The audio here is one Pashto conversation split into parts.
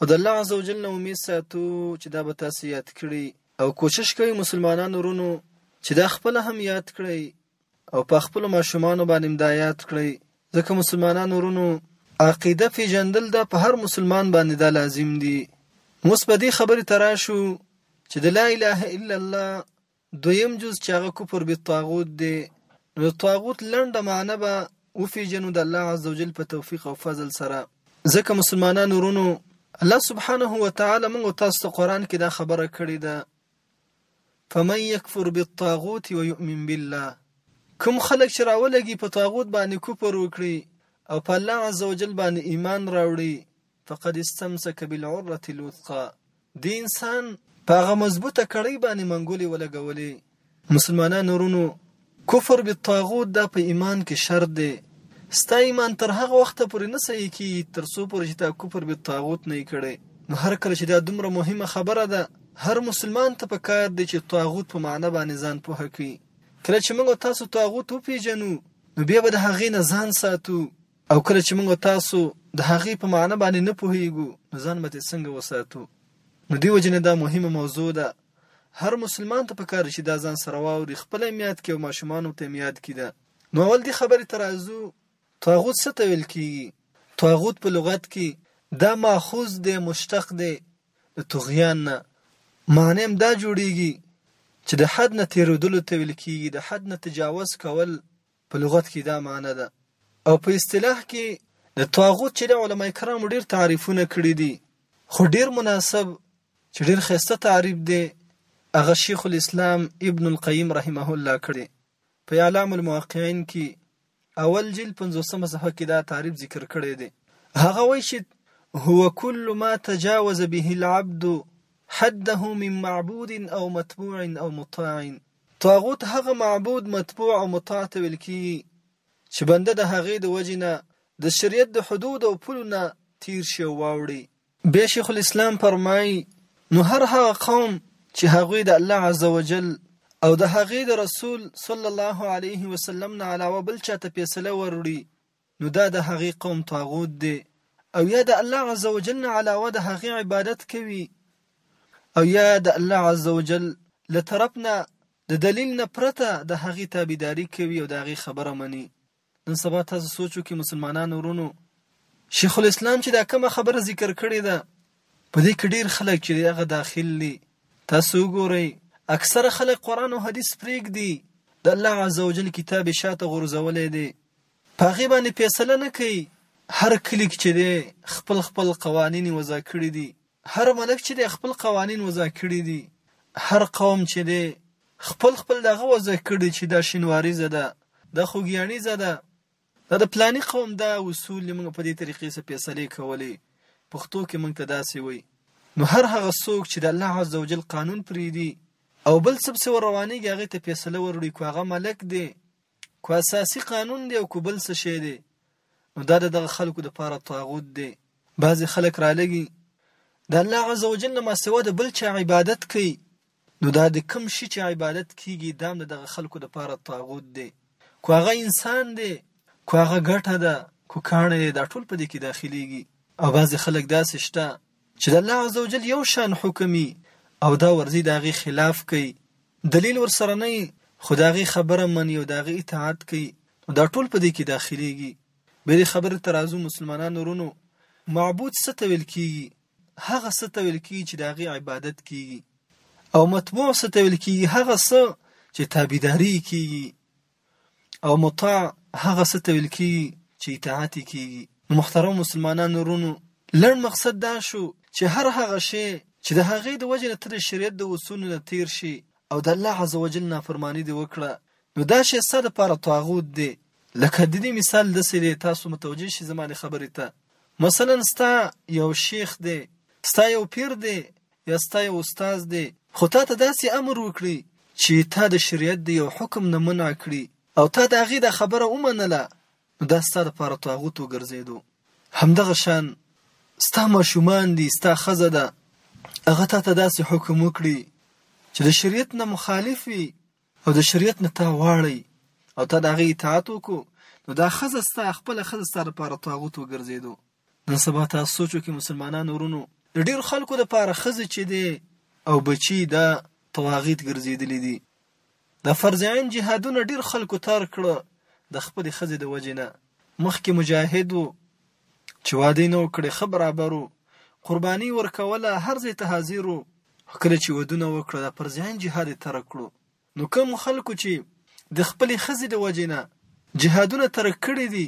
او د الله عزوجل نه امید ساتو چې دا به تاسو یاد کړي او کوشش کوي مسلمانانو ورونو چې دا خپل هم یاد کړئ او په خپل ماشومان باندې دا یاد کړئ ځکه مسلمانانو ورونو عقیده پیژندل دا په هر مسلمان باندې دا لازم دي موږ په دې خبرې تراشو چې د لا اله الا الله دویم جز چې هغه کفر بالطاغوت دی نو د طاغوت لنډه معنی به وپیژنو د الله عزوجل په توفیق او فضل سره ځکه مسلمانانو ورونو الله سبحانه و تعالی موږ تاسو ته قران کې دا خبره کړې ده فمن يكفر بالطاغوت ويؤمن بالله کوم خلک چې راولګي په طاغوت باندې کفر وکړي او په الله عزوجل باندې ایمان راوړي فقد استمسک بالعرة الوثقا دې انسان په هغه مضبوطه کړۍ باندې منګولې ولګولې. مسلمانانو ورونو کفر بالطاغوت دا په ایمان کې شرط دی ستا ایمان تر هغه وخته پورې نه صحیح کیږي تر څو پورې چې تا کفر بالطاغوت نه کړی نو هر کله چې دا دومره مهمه خبره ده هر مسلمان ته په کار دی چې طاغوت په معنی باندې ځان پوه کړي کله چې موږ تاسو طاغوت وپیژنو نو بیا به د هغې نه ځان ساتو او کله چې موږ او تاسو د هغې په معنی باندې نه پوهیږو نو ځان به ترې څنګه وساتو؟ نو دې وجې نه دا مهمه موضوع ده هر مسلمان ته پکار چې دا ځان سره واوري خپله هم یاد کړي او ماشومانو ته هم یاد کړي ده نو اول دې خبرې ته راځو طاغوت څه ته ویل کیږي طاغوت په لغت کې دا ماخوذ دی مشتق دی د طغیان نه معنی هم دا جوړیږي چې د حد نه تیرودلو ته ویل کیږي د حد نه تجاوز کول په لغت کي دا معنی ده. او په اصطلاح کي د طاغوت چي ده علماء کرامو ډېر تعريفونه کړي دي خو ډېر مناسب چي ډېر ښايسته تعريف دی هغه شيخ الاسلام ابن القيم رحمه الله کړی په اعلام الموقعين کي اول جلد پنځوسمه صفحه کي دا تعريف ذکر کړی دی هغه وايي چي هو كل ما تجاوز به العبد حده من معبود او متبوع او مطاع طاغوت هغه معبود متبوع او مطاع ته ویل کیږي چې بنده د هغې د وجې نه د شریعت د حدود او پولو نه تیر شي او واوړي. بیا شیخ الاسلام فرمایي، نو هر هغه قوم چې هغوی د الله عزوجل او د هغې د رسول صلی الله علیه وسلم نه علاوه بل چاته فیصله وروړي نو دا د هغې قوم طاغوت دی او یا د الله عزوجل نه علاوه د هغې عبادت کوي او یا د الله عزوجل له طرف نه د دلیل نه پرته د هغې تابعداري کوي او د هغې خبره مني نن سبا تاسو سوچ وکړئ مسلمانانو ورونو شیخ الاسلام چې دا کومه خبره ذکر کړې ده په دې کې ډیر خلک چې هغه داخل دي تاسو وګورئ اکثره خلک قرآن او حدیث پرېږدي د الله عزوجل کتاب شاته غورځولی دی په هغې باندې فېصله نه کوي، هر کلي کې چې دی خپل خپل قوانين وضع کړي دي، هر ملک چې دی خپل قوانين وضع کړي دي، هر قوم چې دی خپل خپل دغه وضع کړي چې دا شينواريزه ده، دا خوګياڼيزه ده، دا د پلاني قوم دا اصول دي، موږ په دې طريقې سره فېصلې کولې، پښتو کې موږ ته داسې وايي، نو هر هغه څوک چې د الله عز وجل قانون پرېږدي او بل څه پسې ور روانېږي هغه ته فېصله وروړي که هغه ملک دی که اساسي قانون دی او که بل څه شی دی نو دا د دغه خلکو لپاره طاغوت دی. بعضې خلک رالږي د الله عز وجل نه ماسوا د بل چا عبادت کوي نو دا د کوم شي چې عبادت کېږي دا هم د دغه خلکو لپاره طاغوت دی. که هغه انسان دی، که هغه ګټه ده، که کاڼی دی دا ټول په دې کې داخلېږي او بعضې خلک داسې شته چې د الله عزوجل یو شان حکم وي او دا ورځي د هغې خلاف کوي، دلیل ورسره نه وي، خو د هغې خبره مني او د هغې اطاعت کوي، نو دا ټول په دې کې داخلېږي. بیا دې خبرې ته راځو، مسلمانانو ورونو! معبود څه ته ویل کېږي؟ هغه څه ته ویل کېږي چې د هغې عبادت کېږي. او متبوع څه ته ویل کېږي؟ هغه څه چې تابعداري یې کېږي. او مطاع هغه څه ته ویل کیږي چې اطاعت یې کیږي. نو محترمو مسلمانانو ورونو لنډ مقصد دا شو چې هر هغه شی چې د هغې د وجې نه ته د شریعت د اصولو نه تیر شې او د الله عزوجل نافرماني دې وکړه نو دا شی ستا دپاره طاغوت دی لکه د دې مثال داسې دی تاسو متوجه شئ زما دې خبرې ته مثلا ستا یو شیخ دی ستا یو پیر دی یا ستا یو استاد دې خو تا ته داسې امر وکړي چې تا د شریعت د یو حکم نه منع کړي او تا د هغې دا خبره ومنله نو دا ستا لپاره طاغوت وګرځېدو همدغه شان ستا ماشومان دي ستا ښځه ده هغه تا ته داسې حکم وکړي چې د شریعت نه مخالف وي او د شریعت نه تا واړی او تا د هغې اطاعت وکړو نو دا ښځه ستا خپله ښځه ستا لپاره طاغوت وګرځېدو نن سبا تاسو سوچ وکړئ مسلمانانو ورونو د ډېرو خلکو لپاره ښځې چې دی او بچي دا طواغیت ګرځېدلي دي د فرض عین جهادونه ډېر خلکو ترک کړه د خپلې ښځې د وجې نه مخکې مجاهد و چې واده نه و کړی ښه برابر و قرباني ورکوله هر ځای ته حاضر و خو کله چې ودونه وکړه دا فرض عین جهاد یې ترک کړو نو کوم خلکو چې د خپلې ښځې د وجې نه جهادونه ترک کړي دي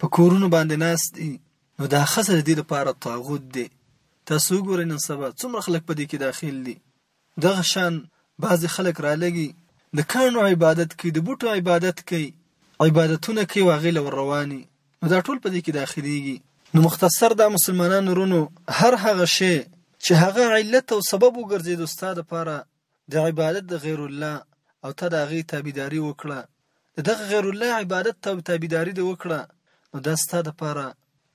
په کورونو باندې ناست دي نو دا ښځه د دې لپاره طاغوت دی تاسو وګورئ نن سبا څومره خلک په دې کې داخل دي دغه شان بعضې خلک رالګي د کاڼو عبادت کوي د بوټو عبادت کوي عبادتونه کوي او هغې له ور رواني نو دا ټول په دې کې داخليږي نو مختصر دا مسلمانانو رونو هر هغه شی چې هغه علت او سبب وګرځېدو ستا دپاره د عبادت د غیر الله او تا د هغه تابعداري وکړه، د دغه غیر الله عبادت او تابعداري دې وکړه نو دا ستا لپاره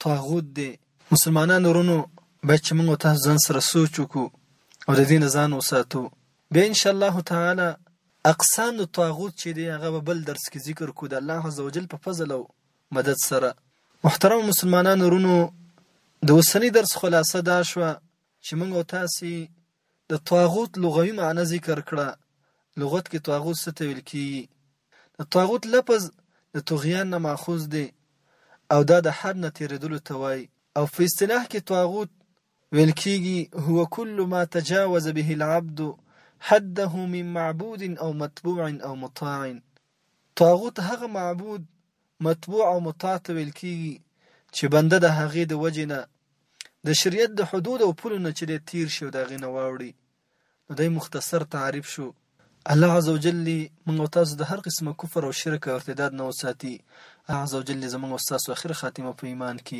طاغوت دی. مسلمانانو ورونو باید چې موږ او تاسو ځان سره سوچ وکړو او د دې نه ځان وساتو بیا ان شاء الله تعالی اقسام د طاغوت چې دی هغه به بل درس کې ذکر کړو د الله عزوجل په فضل او مدد سره. محترم مسلمانانو ورونو د اوسني درس خلاصه دا شوه چې موږ او تاسو د طاغوت لغوي معنی ذکر کړه، لغت کې طاغوت څه ته ویل کیږي؟ د طاغوت لفظ د طغیان نه ماخوذ دی او دا د حد نه تیریدلو ته وایي او په اصطلاح کې طاغوت ویل کیږي، هو کل ما تجاوز به العبد حده من معبود او متبوع او مطاع طاغوت هغه معبود متبوع او مطاع ته ویل کیږي چې بنده د هغې د وجې نه، د شریعت د حدود او پولو نه چې دی تیر شي او د هغې نه واوړي، نو دی مختصر تعریف شو. الله عزوجل دې موږ او تاسو د هر قسمه کفر او شرک او ارتداد نه وساتي، اعزوجل دې زموږ او ستاسو اخره خاتمه په ایمان کې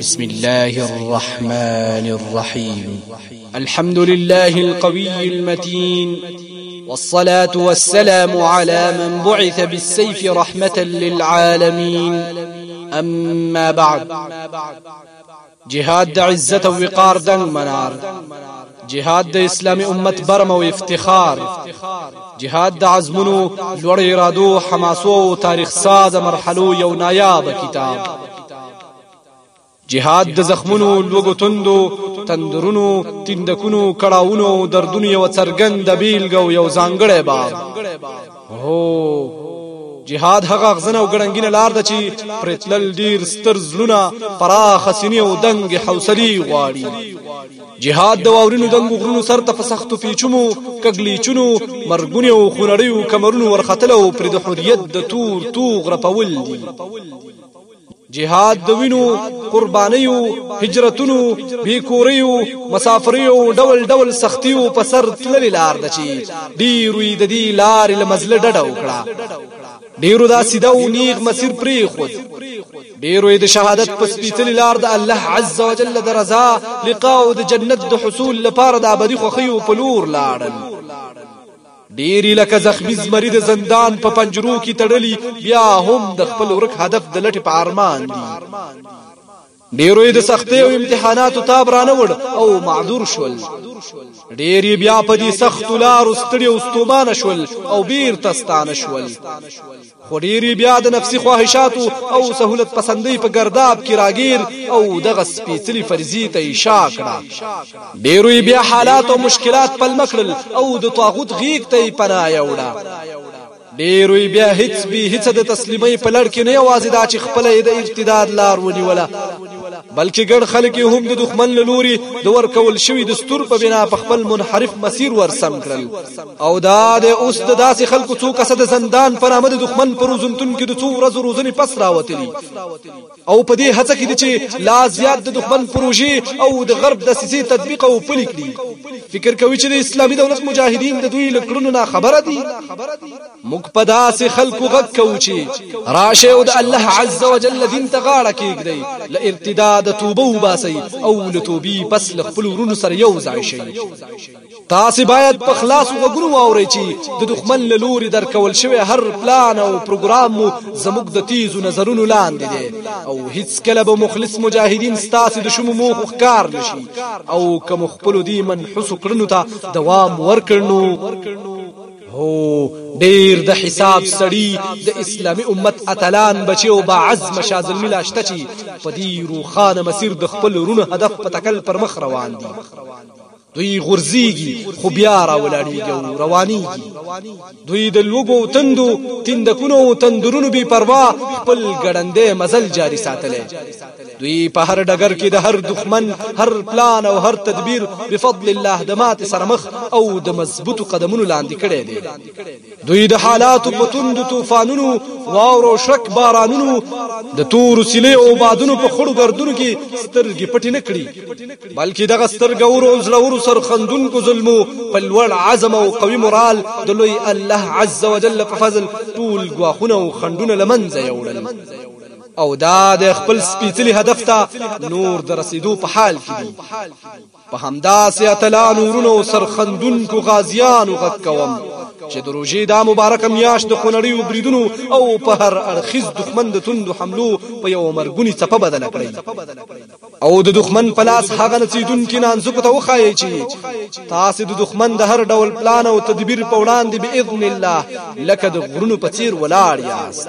بسم الله الرحمن الرحيم الحمد لله القوي المتين والصلاة والسلام على من بعث بالسيف رحمة للعالمين أما بعد جهاد د عزت او وقار دنګ منار جهاد د اسلامي امت برم او افتخار جهاد د عزمونو لوړ ارادو حماسو او تاریخ ساز مرحلو یو نایاب کتاب جهاد د زخمونو لوګو توندو تندرونو تندکونو کړهونو دردونو یو څرګند بیلګه او یو ځانګړی باب هو جهاد هغه غزنه او ګړنګینه لار ده چې پرتلل ډیر ستر زړونه پراخ سینې او دنګ حوصلې غواړي جهاد د واورینو دنګو غرونو سر ته په سختو پیچمو کګلیچونو مرګونی او خونړیو کمرونو ورختل او پر د حریت د تور توغ رپول دي جهاد د وینو قربانیو هجرتونو بیکوریو مسافریو ډول ډول سختیو په سر تللی لار د چی ډیرو د دې لار لمزله ډډه وکړه ډیرو دا سیده او نیغ مسیر پری خود ډیرو د شهادت په سپیڅلی لار د الله عز وجل د رضا لقاء او د جنت د حصول لپاره د ابدي خوخیو په لور لاړل ډېری لکه زخمي زمري د زندان په پنجرو کې تړلي بیا هم د خپل ورک هدف د لټې په ارمان دي ډیرو د سختې او امتحاناتو تاب رانه وړ او معذور شول ډیر بیا په دې سخت لار ستړي او ستومانه شول او بیرته ستانه شول خو ډېری بیا د نفسي خواهشاتو او سهولت پسندۍ په ګرداب کې راګیر او دغه سپېڅلي فرضي ته ایشا کړه ډېرو بیا حالات او مشکلات پلمه کړل او د طاغوت غیږ ته یې پناه یوړه ډېرو بیا هیڅ به هیڅ د تسلیمۍ په لړ کې نه یوازې دا چې خپله یې د ارتداد لار ونیوله بلکې ګڼ خلک یې هم د دښمن له لوري د ورکول شوي دستور په بنا په خپل منحرف مسیر ورسم کړل او دا د اوس د داسې خلکو څو کسه د زندان پر آمد دښمن پر روزنتون کې د څو ورځو روزنې پس راوتلي او په دې هڅه کې دي چې لا زیات د دښمن پروژې او د غرب د سیسې تطبیق او پلي کړي فکر کوي چې د اسلامي دولت مجاهدین د دوی لکړونو نه خبره دي موږ په داسې خلکو غږ کوو چې راشه او د الله عز وجل دین ته غاړه کېږدي له ارتدا د توبه وباسي او له توبې پس له خپل ورونو سره یو ځای شي تاسو باید په خلاص وګورو واورئ چې د دښمن له لوري درکول شوی هر پلان او پروګرام مو زموږ د تیزو نظرونو لاندې دی او هیڅ کله به مخلص مجاهدین ستاسو د شومو موخو ښکار نشي او کوم خپل دی منحوس کړنو ته دوام ورکړنو هو ډیر د حساب سړی د اسلامی امت اتلان بچي او با عزم شازلمی لاشته چی په دی روخانه مسیر د خپل رونو هدف په تکل پر مخ روان دي دوی غورځيږي خو بیا راولاړيږي او روانيږي دوی د لوګو تندو تندکونو او تندرونو بي پروا خپل ګړندې مزل جاري ساتلی دوی په هر ډګر کې د هر دښمن هر پلان او هر تدبیر بفضل الله د مات سره مخ او د مضبوطو قدمونو لاندې کړي دي دوی د حالاتو په توند طوفانونو واورو شک بارانونو د تور سلی او بادونو په خړو ګردونو کې سترګې پټې نه کړي بلکې دغه سترګورو او زړورو سرخندونکو ظلمو په لوړ عزم او قوي مورال د لوی الله عز وجل په فضل ټول ګواښونه او خندونه لمنځه یوړل او دا د خپل سپیڅلي هدف ته نور د رسیدو په حال کې دي په همدا سیاتلانو ورونو سرخندونکو غازیانو غږ کوم چې د روژې دا مبارکه میاشت د خونړیو بریدونو او په هر اړخیز دښمن د توندو حملو په یو مرګونی څپه بدل کړي او د دښمن په لاس هغه نڅیدونکي نانځکو ته وخایي چې تاسو د دښمن د هر ډول پلان او تدبیر په وړاندې باذن الله لکه د غرونو په څیر ولاړ یاست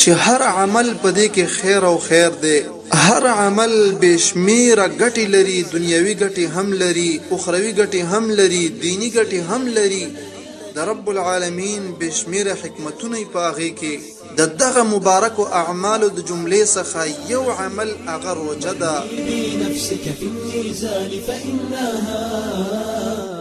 چې هر عمل په دې کې خیر او خیر دی. هر عمل بې شمېره ګټې لري، دنیوي ګټې هم لري، اخروي ګټې هم لري، دیني ګټې هم لري، د رب العالمین بې شمېره حکمتونه په هغې کې. د دغه مبارکو اعمالو د جملې څخه یو عمل هغه روژه ده.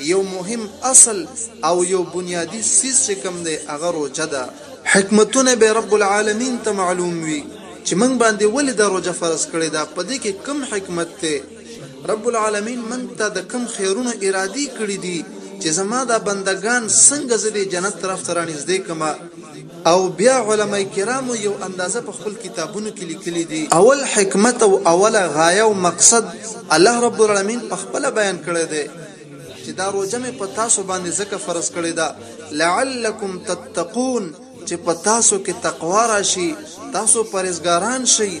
یو مهم اصل او یو بنیادی څیز چې کوم دی هغه روژه ده. حکمتونه به رب العالمین ته معلوم وي چې موږ باندې ولې دا روژه فرض کړې ده، په دې کې کوم حکمت دی، رب العالمین موږ ته د کوم خیرونو ارادې کړي دي چې زما دا بندګان څنګه زه دې جنت طرف ته رانږدې کړم. او بیا علماء کرامو یو اندازه په خپل کتابونو کې لیکلي دي. اول حکمت او اوله غایه او مقصد الله رب العلمین په خپله بیان کړی دی چې دا روژه مې په تاسو باندې ځکه فرض کړې ده لعلکم تتقون چې په تاسو کې تقوا راشي تاسو پرهېزګاران شئ.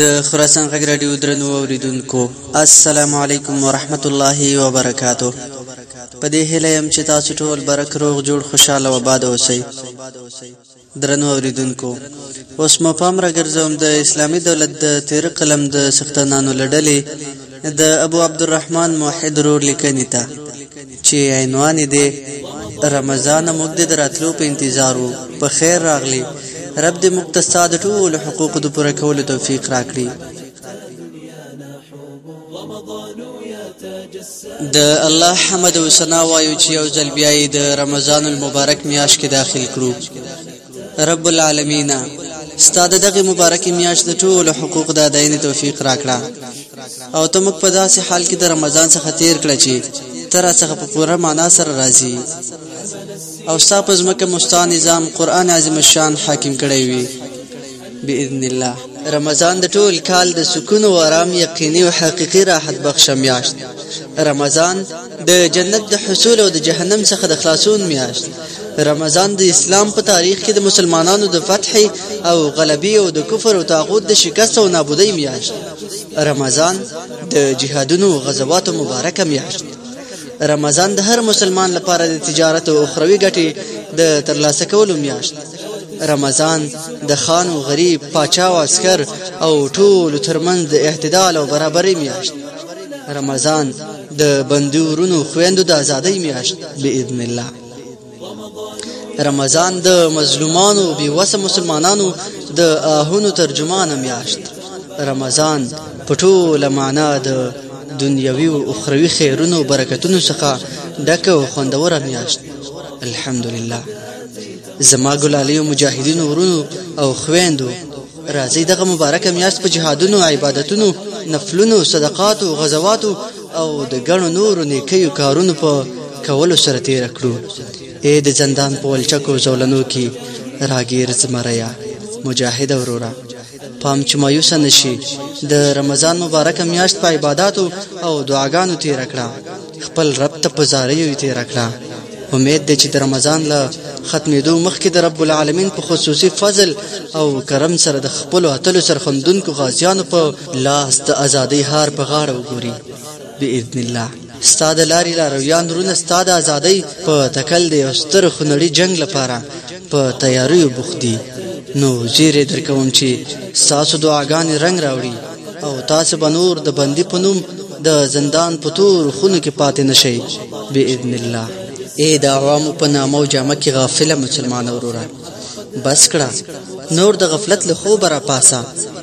د خراسان غږ رادیو درنو اوریدونکو السلام علیکم ورحمت الله وبرکاتو په دې هیله يم چې تاسو ټول برک روغ جوړ خوشاله و آباد اوسئ درنو اوریدونکو اوس مو پام راګرځوم د اسلامي دولت د تیر قلم د سختنانو لړلې د ابو عبدالرحمن موحد رور لیکنی ته چی عنوان یی دی رمضانه موږ د د راتلو په انتظار وو په خیر راغلی رب دی موږ ته ستا د ټولو حقوقو د پوره کولو توفیق راکړي د الله حمد او ثنا وایو چې یو ځل بیا د رمضان المبارک میاشت کې داخل کړو رب العالمین ستاد دغه مبارکي میاشت د ټولو حقوق د اداینې توفیق راکړه او ته موږ په داسې حال کې د رمضان څخه تیر کړه چې تر څخه په پوره معنا سره راځي او ستا په ځمکه مستا نظام قران عظیم الشان حاکم کړی وي باذن الله رمضان د ټول کال د سکون او آرام یقیني او حقيقي راحت بخش میاشت رمضان د جنت د حصول او د جهنم څخه د خلاصون میاشت رمضان د اسلام په تاریخ کې د مسلمانانو د فتح او غلبي او د کفر او طاغوت د شکست او نابودۍ میاشت رمضان د جهادونو او غزواتو مبارکه میاشت رمضان د هر مسلمان لپاره د تجارت او اخروی ګټې د ترلاسه کولو میاشت رمضان د خان او غریب پاچا او عسكر او ټول ترمنځ د اعتدال او برابرۍ میاشت رمضان د بندي ورونو خويندو د ازادۍ میاشت باذن الله رمضان د مظلومانو بي وسه مسلمانانو د آهونو ترجمان میاشت رمضان په ټوله معنا د دنیوي او اخروی خیرونو برکتونو څخه ډکه او خوندوره میاشت الحمدلله زما ګلالیو مجاهدینو ورونو او خويندو راځي دغه مبارکه میاشت په جهادونو عبادتونو نفلونو صدقاتو غزواتو او د ګڼو نورو نیکیو کارونو په کولو سره تیر کړو اې د زندان په ولچکو زولنو کې راګیر زمریا مجاهد وروره پام چې مایوس نه شي د رمضان مبارک میاشت په عبادتو او دعاګانو تیر کړه خپل رب ته په زاریو تیر کړه امید دی چې د رمضان له ختمېدو مخکې د رب العالمین په خصوصي فضل او کرم سره د خپل اتلو سرخندونکو غازیانو په لاس د ازادۍ هار په غاړه وګوري باذن الله ستا د لارې لارویان رونه ستا د ازادۍ په تکل دی او ستر خونړي جنگ لپاره په تیاریو بوخت دي نو زیری درکوم چې ستاسو دعاګانې رنګ راوړي او تاسو به نور د بندي په نوم د زندان په تور خونو کې پاتې نشئ باذن الله اے د عوامو په نامه او جامه کې غافل مسلمان وروره بس کړه نور د غفلت له خوبه راپاسه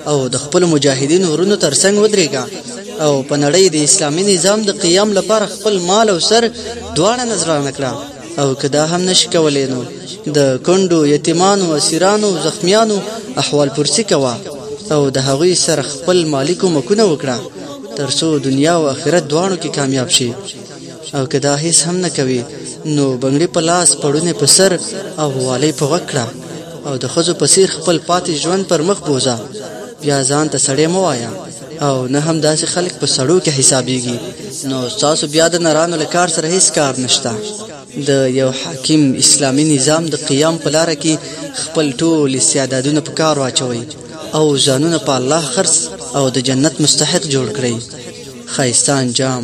او د خپلو مجاهدینو ورونو ترڅنګ ودرېږه او په نړۍ د اسلامي نظام د قیام لپاره خپل مال او سر دواړه نظرانه کړه او که دا هم نشي کولی نو د کونډو یتیمانو اسیرانو زخمیانو احوال پرسی کوه او د هغوی سره خپل مالی کومکونه وکړه ترڅو دنیا او آخرت دواړو کې کامیاب شي او که دا هیڅ هم نه کوي نو بنګړي په لاس پړونې په سر او والۍ په غوږ کړه او د ښځو په څیر خپل پاتې ژوند پر مخ بوزه بیا ځان ته سړی مه وایه او نه هم داسې خلک په سړو کې حسابیږي نو ستاسو بیا د نرانو له کار سره هیڅ کار نشته د یو حاکم اسلامی نظام د قیام په لار کې خپل ټول استعدادونه په کار واچوي او ځانونه په الله خرڅ او د جنت مستحق جوړ کړئ خایستان جام